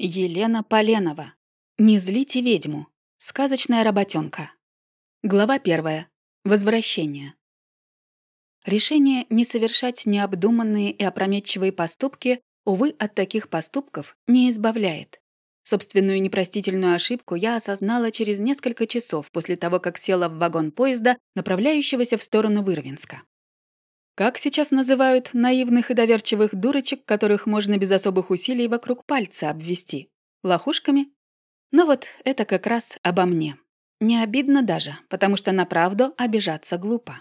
Елена Поленова. Не злите ведьму. Сказочная работенка. Глава первая. Возвращение. Решение не совершать необдуманные и опрометчивые поступки, увы, от таких поступков не избавляет. Собственную непростительную ошибку я осознала через несколько часов после того, как села в вагон поезда, направляющегося в сторону Вырвинска. Как сейчас называют наивных и доверчивых дурочек, которых можно без особых усилий вокруг пальца обвести? Лохушками? Но вот это как раз обо мне. Не обидно даже, потому что на правду обижаться глупо.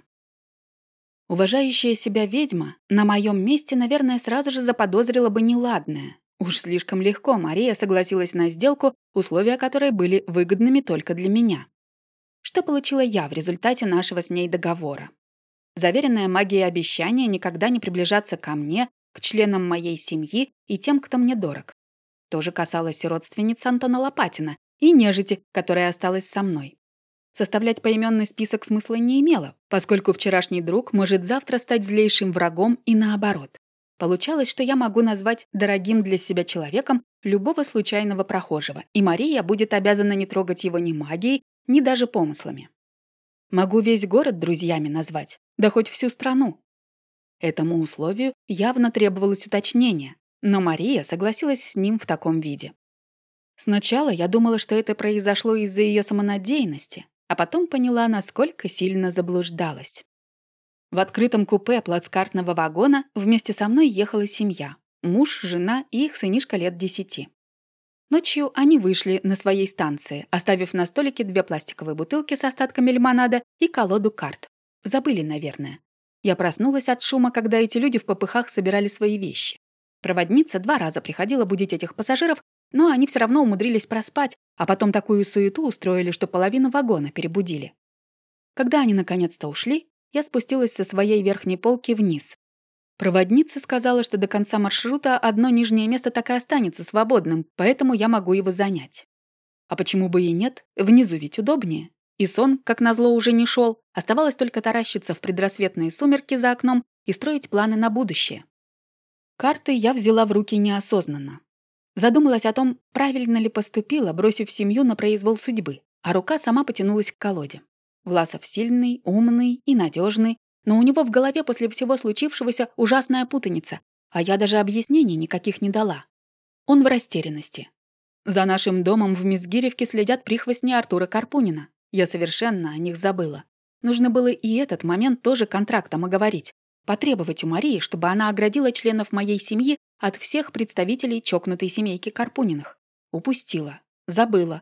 Уважающая себя ведьма на моем месте, наверное, сразу же заподозрила бы неладное. Уж слишком легко Мария согласилась на сделку, условия которой были выгодными только для меня. Что получила я в результате нашего с ней договора? Заверенная магией обещание никогда не приближаться ко мне, к членам моей семьи и тем, кто мне дорог. Тоже касалось родственниц Антона Лопатина и нежити, которая осталась со мной. Составлять поименный список смысла не имело, поскольку вчерашний друг может завтра стать злейшим врагом и наоборот. Получалось, что я могу назвать дорогим для себя человеком любого случайного прохожего, и Мария будет обязана не трогать его ни магией, ни даже помыслами. Могу весь город друзьями назвать, да хоть всю страну. Этому условию явно требовалось уточнение, но Мария согласилась с ним в таком виде. Сначала я думала, что это произошло из-за ее самонадеянности, а потом поняла, насколько сильно заблуждалась. В открытом купе плацкартного вагона вместе со мной ехала семья. Муж, жена и их сынишка лет десяти. Ночью они вышли на своей станции, оставив на столике две пластиковые бутылки с остатками лимонада и колоду карт. Забыли, наверное. Я проснулась от шума, когда эти люди в попыхах собирали свои вещи. Проводница два раза приходила будить этих пассажиров, но они все равно умудрились проспать, а потом такую суету устроили, что половину вагона перебудили. Когда они наконец-то ушли, я спустилась со своей верхней полки вниз, Проводница сказала, что до конца маршрута одно нижнее место так и останется свободным, поэтому я могу его занять. А почему бы и нет? Внизу ведь удобнее. И сон, как назло, уже не шел. Оставалось только таращиться в предрассветные сумерки за окном и строить планы на будущее. Карты я взяла в руки неосознанно. Задумалась о том, правильно ли поступила, бросив семью на произвол судьбы, а рука сама потянулась к колоде. Власов сильный, умный и надежный, но у него в голове после всего случившегося ужасная путаница, а я даже объяснений никаких не дала. Он в растерянности. За нашим домом в Мизгиревке следят прихвостни Артура Карпунина. Я совершенно о них забыла. Нужно было и этот момент тоже контрактом оговорить. Потребовать у Марии, чтобы она оградила членов моей семьи от всех представителей чокнутой семейки Карпуниных. Упустила. Забыла.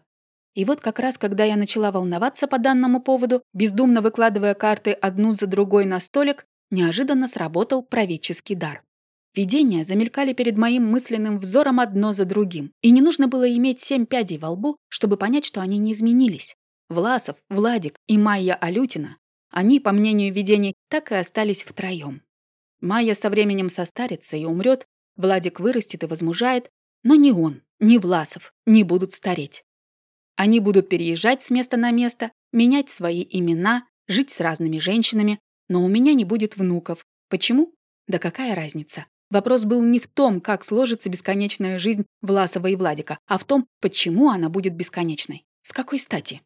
И вот как раз, когда я начала волноваться по данному поводу, бездумно выкладывая карты одну за другой на столик, неожиданно сработал правительский дар. Видения замелькали перед моим мысленным взором одно за другим, и не нужно было иметь семь пядей во лбу, чтобы понять, что они не изменились. Власов, Владик и Майя Алютина, они, по мнению видений, так и остались втроем. Майя со временем состарится и умрет, Владик вырастет и возмужает, но ни он, ни Власов не будут стареть. Они будут переезжать с места на место, менять свои имена, жить с разными женщинами, но у меня не будет внуков. Почему? Да какая разница? Вопрос был не в том, как сложится бесконечная жизнь Власова и Владика, а в том, почему она будет бесконечной. С какой стати?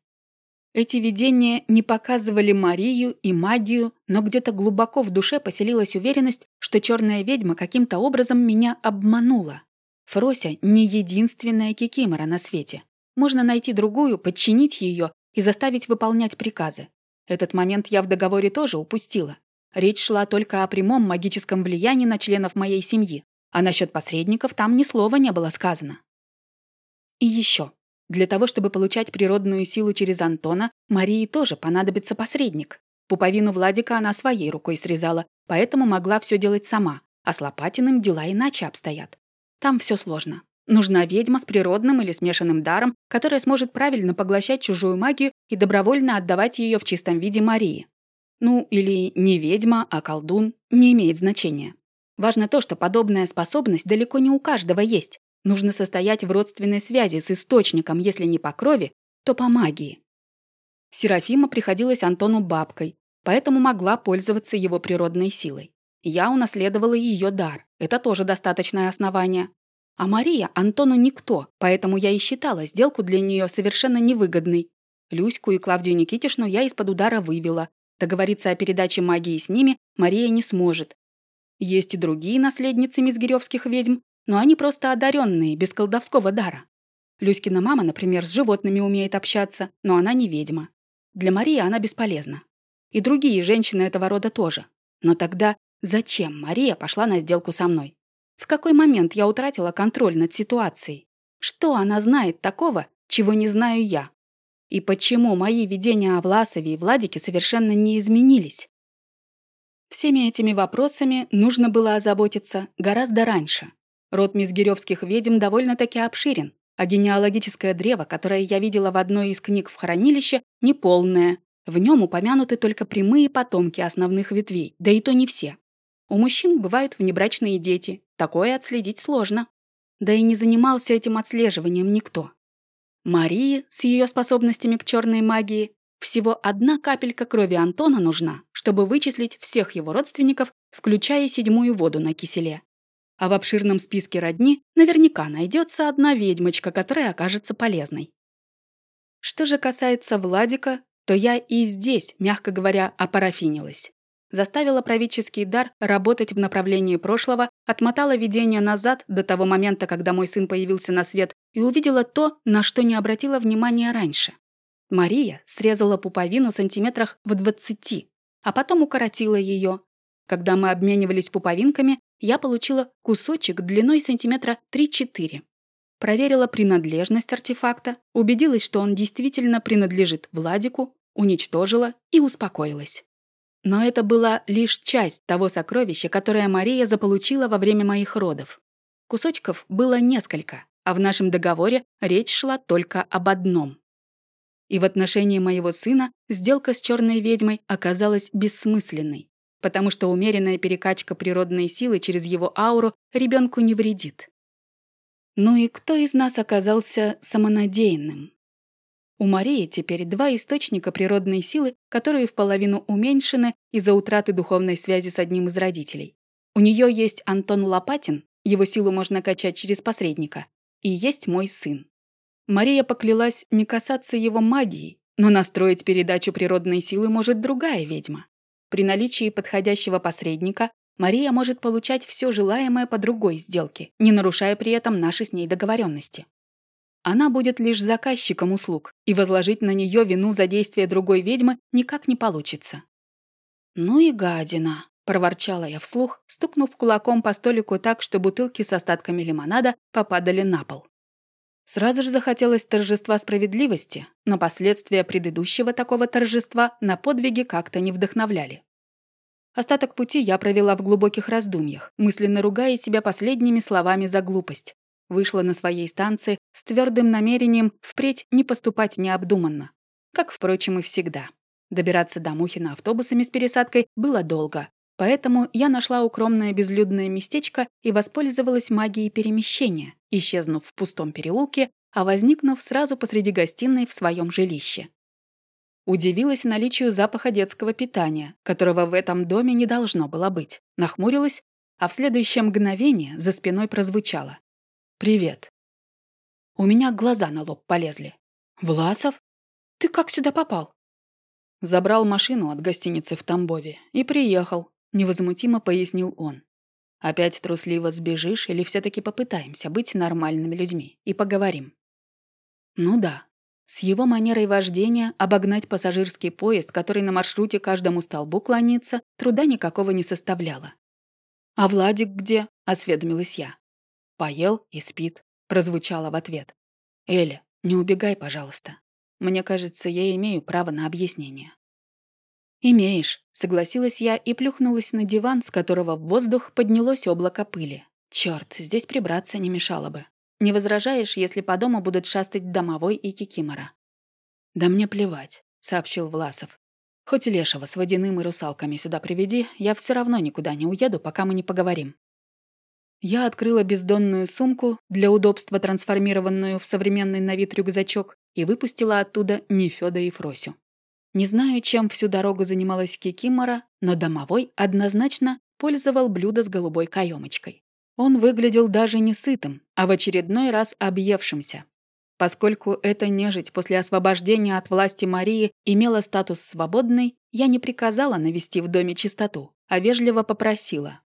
Эти видения не показывали Марию и магию, но где-то глубоко в душе поселилась уверенность, что черная ведьма каким-то образом меня обманула. Фрося не единственная кикимора на свете. Можно найти другую, подчинить ее и заставить выполнять приказы. Этот момент я в договоре тоже упустила. Речь шла только о прямом магическом влиянии на членов моей семьи, а насчет посредников там ни слова не было сказано. И еще. Для того, чтобы получать природную силу через Антона, Марии тоже понадобится посредник. Пуповину Владика она своей рукой срезала, поэтому могла все делать сама, а с Лопатиным дела иначе обстоят. Там все сложно. Нужна ведьма с природным или смешанным даром, которая сможет правильно поглощать чужую магию и добровольно отдавать ее в чистом виде Марии. Ну, или не ведьма, а колдун, не имеет значения. Важно то, что подобная способность далеко не у каждого есть. Нужно состоять в родственной связи с источником, если не по крови, то по магии. Серафима приходилась Антону бабкой, поэтому могла пользоваться его природной силой. Я унаследовала ее дар. Это тоже достаточное основание. А Мария Антону никто, поэтому я и считала сделку для нее совершенно невыгодной. Люську и Клавдию Никитишну я из-под удара вывела. Договориться о передаче магии с ними Мария не сможет. Есть и другие наследницы мизгиревских ведьм, но они просто одаренные, без колдовского дара. Люськина мама, например, с животными умеет общаться, но она не ведьма. Для Марии она бесполезна. И другие женщины этого рода тоже. Но тогда зачем Мария пошла на сделку со мной? В какой момент я утратила контроль над ситуацией? Что она знает такого, чего не знаю я? И почему мои видения о Власове и Владике совершенно не изменились? Всеми этими вопросами нужно было озаботиться гораздо раньше. Род мизгиревских ведьм довольно-таки обширен, а генеалогическое древо, которое я видела в одной из книг в хранилище, неполное. В нем упомянуты только прямые потомки основных ветвей, да и то не все. У мужчин бывают внебрачные дети, такое отследить сложно. Да и не занимался этим отслеживанием никто. Марии с ее способностями к черной магии всего одна капелька крови Антона нужна, чтобы вычислить всех его родственников, включая седьмую воду на киселе. А в обширном списке родни наверняка найдется одна ведьмочка, которая окажется полезной. Что же касается Владика, то я и здесь, мягко говоря, опарафинилась. Заставила правительский дар работать в направлении прошлого, отмотала видение назад до того момента, когда мой сын появился на свет, и увидела то, на что не обратила внимания раньше. Мария срезала пуповину сантиметрах в двадцати, а потом укоротила ее. Когда мы обменивались пуповинками, я получила кусочек длиной сантиметра 3-4. Проверила принадлежность артефакта, убедилась, что он действительно принадлежит Владику, уничтожила и успокоилась. Но это была лишь часть того сокровища, которое Мария заполучила во время моих родов. Кусочков было несколько, а в нашем договоре речь шла только об одном. И в отношении моего сына сделка с черной ведьмой оказалась бессмысленной, потому что умеренная перекачка природной силы через его ауру ребенку не вредит. Ну и кто из нас оказался самонадеянным? У Марии теперь два источника природной силы, которые в половину уменьшены из-за утраты духовной связи с одним из родителей. У нее есть Антон Лопатин, его силу можно качать через посредника, и есть мой сын. Мария поклялась не касаться его магии, но настроить передачу природной силы может другая ведьма. При наличии подходящего посредника Мария может получать все желаемое по другой сделке, не нарушая при этом наши с ней договоренности. Она будет лишь заказчиком услуг, и возложить на нее вину за действия другой ведьмы никак не получится. «Ну и гадина», — проворчала я вслух, стукнув кулаком по столику так, что бутылки с остатками лимонада попадали на пол. Сразу же захотелось торжества справедливости, но последствия предыдущего такого торжества на подвиги как-то не вдохновляли. Остаток пути я провела в глубоких раздумьях, мысленно ругая себя последними словами за глупость, Вышла на своей станции с твердым намерением впредь не поступать необдуманно. Как, впрочем, и всегда. Добираться до Мухина автобусами с пересадкой было долго, поэтому я нашла укромное безлюдное местечко и воспользовалась магией перемещения, исчезнув в пустом переулке, а возникнув сразу посреди гостиной в своем жилище. Удивилась наличию запаха детского питания, которого в этом доме не должно было быть. Нахмурилась, а в следующее мгновение за спиной прозвучало. «Привет». У меня глаза на лоб полезли. «Власов? Ты как сюда попал?» Забрал машину от гостиницы в Тамбове и приехал, невозмутимо пояснил он. Опять трусливо сбежишь или все таки попытаемся быть нормальными людьми и поговорим? Ну да, с его манерой вождения обогнать пассажирский поезд, который на маршруте каждому столбу клонится, труда никакого не составляло. «А Владик где?» — осведомилась я. «Поел и спит», — прозвучало в ответ. «Эля, не убегай, пожалуйста. Мне кажется, я имею право на объяснение». «Имеешь», — согласилась я и плюхнулась на диван, с которого в воздух поднялось облако пыли. Черт, здесь прибраться не мешало бы. Не возражаешь, если по дому будут шастать домовой и кикимора?» «Да мне плевать», — сообщил Власов. «Хоть Лешего с водяным и русалками сюда приведи, я все равно никуда не уеду, пока мы не поговорим. Я открыла бездонную сумку, для удобства трансформированную в современный на вид рюкзачок, и выпустила оттуда Нефёда и Фросю. Не знаю, чем всю дорогу занималась Кикимора, но домовой однозначно пользовал блюдо с голубой каемочкой. Он выглядел даже не сытым, а в очередной раз объевшимся. Поскольку эта нежить после освобождения от власти Марии имела статус свободной, я не приказала навести в доме чистоту, а вежливо попросила.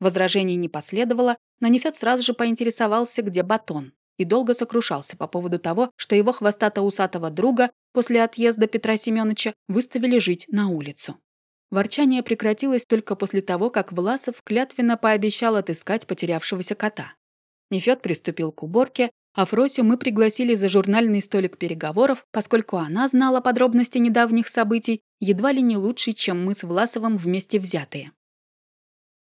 Возражений не последовало, но Нефёд сразу же поинтересовался, где батон, и долго сокрушался по поводу того, что его хвостато-усатого друга после отъезда Петра Семёныча выставили жить на улицу. Ворчание прекратилось только после того, как Власов клятвенно пообещал отыскать потерявшегося кота. Нефёд приступил к уборке, а Фросю мы пригласили за журнальный столик переговоров, поскольку она знала подробности недавних событий едва ли не лучше, чем мы с Власовым вместе взятые.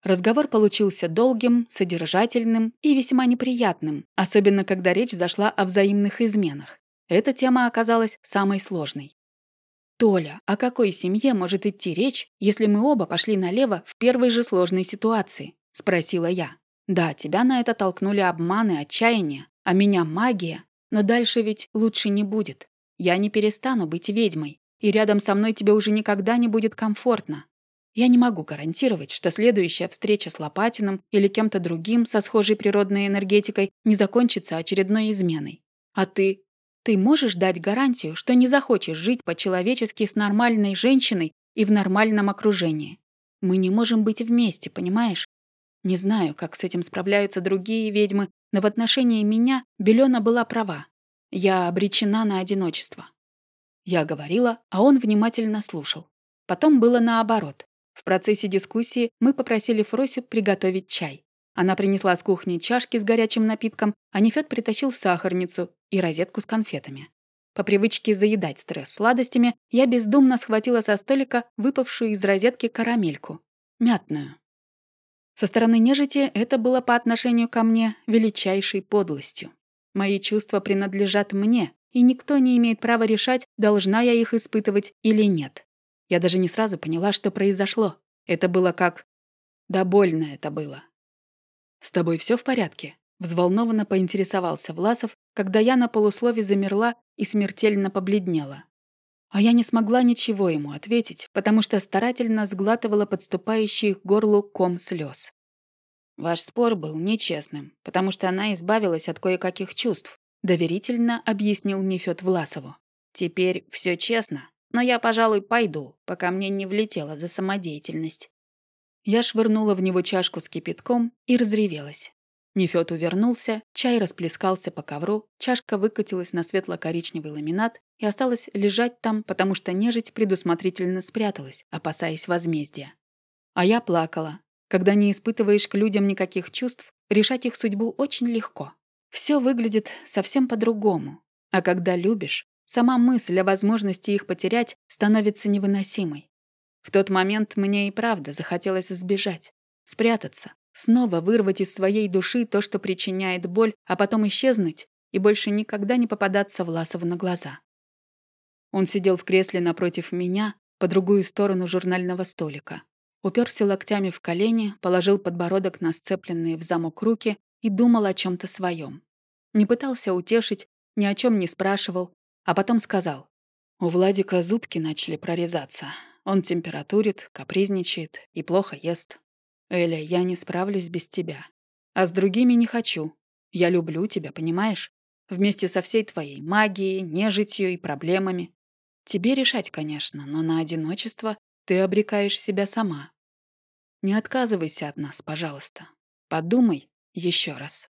Разговор получился долгим, содержательным и весьма неприятным, особенно когда речь зашла о взаимных изменах. Эта тема оказалась самой сложной. «Толя, о какой семье может идти речь, если мы оба пошли налево в первой же сложной ситуации?» – спросила я. «Да, тебя на это толкнули обманы, отчаяние, а меня магия, но дальше ведь лучше не будет. Я не перестану быть ведьмой, и рядом со мной тебе уже никогда не будет комфортно. Я не могу гарантировать, что следующая встреча с Лопатиным или кем-то другим со схожей природной энергетикой не закончится очередной изменой. А ты? Ты можешь дать гарантию, что не захочешь жить по-человечески с нормальной женщиной и в нормальном окружении? Мы не можем быть вместе, понимаешь? Не знаю, как с этим справляются другие ведьмы, но в отношении меня Белена была права. Я обречена на одиночество. Я говорила, а он внимательно слушал. Потом было наоборот. В процессе дискуссии мы попросили Фросю приготовить чай. Она принесла с кухни чашки с горячим напитком, а Нефёд притащил сахарницу и розетку с конфетами. По привычке заедать стресс сладостями, я бездумно схватила со столика выпавшую из розетки карамельку. Мятную. Со стороны нежити это было по отношению ко мне величайшей подлостью. Мои чувства принадлежат мне, и никто не имеет права решать, должна я их испытывать или нет. Я даже не сразу поняла, что произошло. Это было как... Да больно это было. «С тобой все в порядке?» Взволнованно поинтересовался Власов, когда я на полуслове замерла и смертельно побледнела. А я не смогла ничего ему ответить, потому что старательно сглатывала подступающий к горлу ком слез. «Ваш спор был нечестным, потому что она избавилась от кое-каких чувств», доверительно объяснил Нефёд Власову. «Теперь все честно, но я, пожалуй, пойду, пока мне не влетело за самодеятельность». Я швырнула в него чашку с кипятком и разревелась. Нефёд увернулся, чай расплескался по ковру, чашка выкатилась на светло-коричневый ламинат и осталась лежать там, потому что нежить предусмотрительно спряталась, опасаясь возмездия. А я плакала. Когда не испытываешь к людям никаких чувств, решать их судьбу очень легко. Все выглядит совсем по-другому. А когда любишь, сама мысль о возможности их потерять становится невыносимой. В тот момент мне и правда захотелось сбежать, спрятаться, Снова вырвать из своей души то, что причиняет боль, а потом исчезнуть и больше никогда не попадаться Власову на глаза. Он сидел в кресле напротив меня, по другую сторону журнального столика. Уперся локтями в колени, положил подбородок на сцепленные в замок руки и думал о чем то своем. Не пытался утешить, ни о чем не спрашивал, а потом сказал. У Владика зубки начали прорезаться. Он температурит, капризничает и плохо ест. Эля, я не справлюсь без тебя. А с другими не хочу. Я люблю тебя, понимаешь? Вместе со всей твоей магией, нежитью и проблемами. Тебе решать, конечно, но на одиночество ты обрекаешь себя сама. Не отказывайся от нас, пожалуйста. Подумай еще раз.